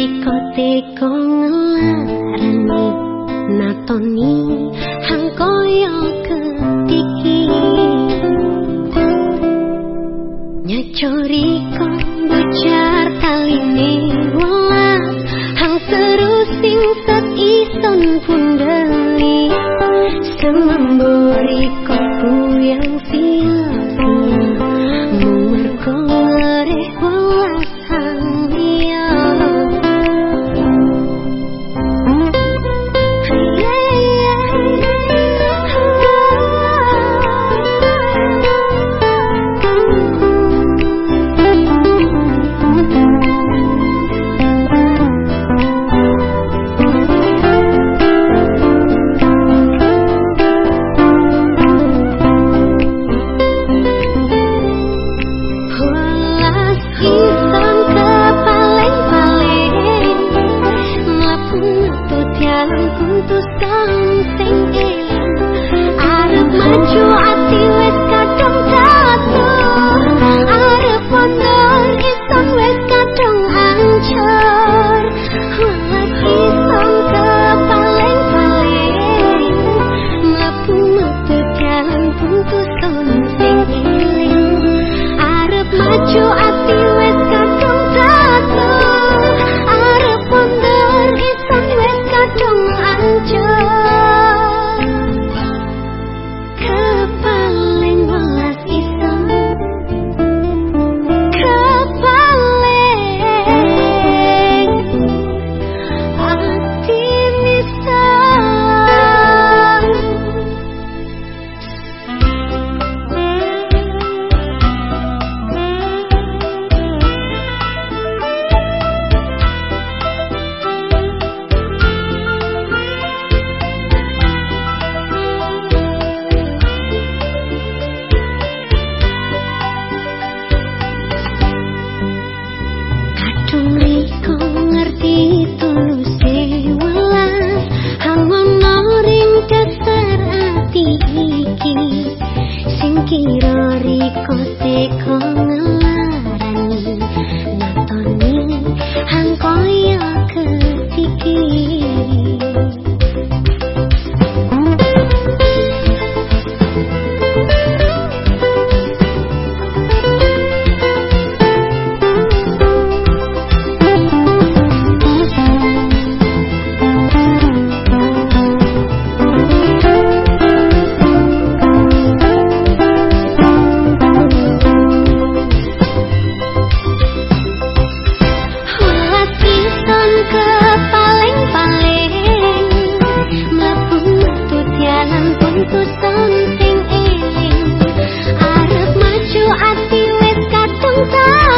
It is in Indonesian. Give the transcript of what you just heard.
Teko-teko ngelarani Natoni hangkoyo ketiki Nyacori kon bocar kaline Wala hang seru sing set ison pundeli Semamburi koku yang silaku Mumerkore walas 紫